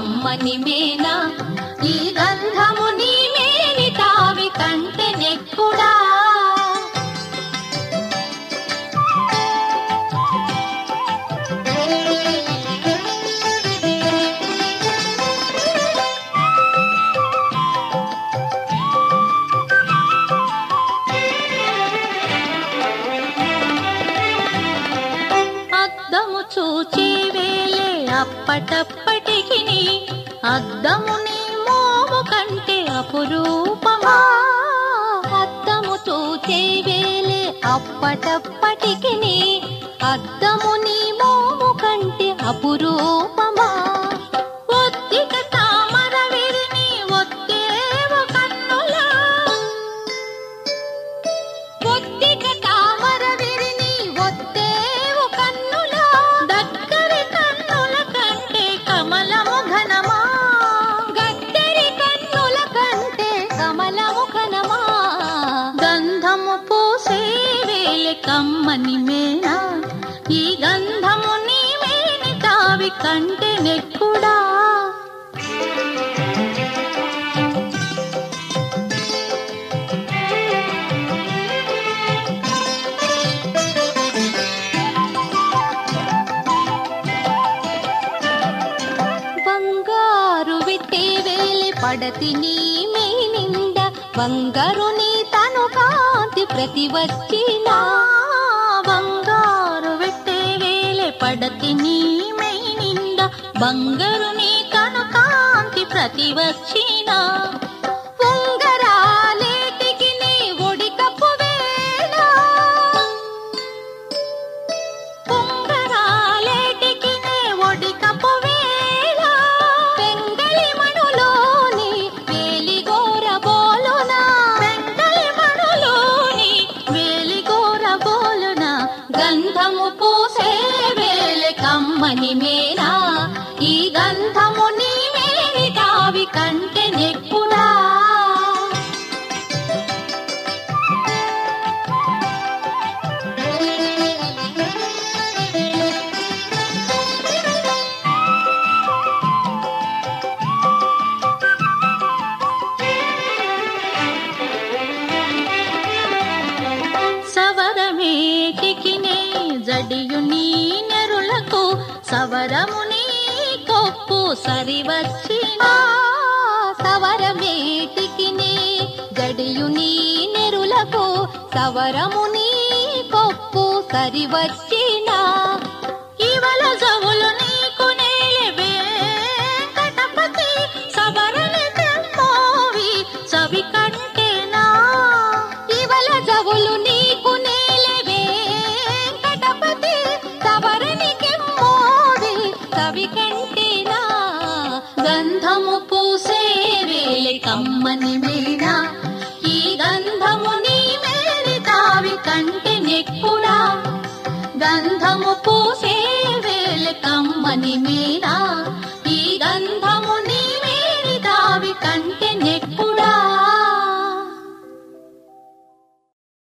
కమ్మని మేనా ఈ గంధము నీ మేని తావి కంటే నెక్కుడా? అద్దము చూచే వేలే అప్పటప్పటి అద్దము నీ మోము కంటే అపురూపమా? అద్దము చూచే వేలే అప్పటప్పటికి అద్దము నీ మోము కంటే అపురూపమా? కమ్మని మేనా ఈ గంధము నీ మేని తావి కంటే నెక్కుడా? బంగారు విత్తే వేలి పడతి నీ మేనింద బంగారు నీ తను కా కాంతి ప్రతి వచ్చినా. బంగారు విట్టే వేలి పడతి నీ మేనింద బంగారు నీ తను కాంతి ప్రతి కమ్మని మేనా ఈ గంధము నీ మేని తావి కంటే నెక్కునా? సవరమేటికి నే జడియు నీ సవరముని కొప్పు సరివచ్చిన సవరమేటికి నే నీ నెరులకు సవరముని కొప్పు సరివచ్చిన. ఇవల జవులు నీకు నేలే వెంకటపతి సవరని తెమ్మోవి సవి కంటేనా. ఇవల జవులు వేలే కమ్మని మీనా ఈ గంధము నీ మేరి తావి కంటే నెక్కుడా గంధము పూసే వేలె కమ్మని మీరా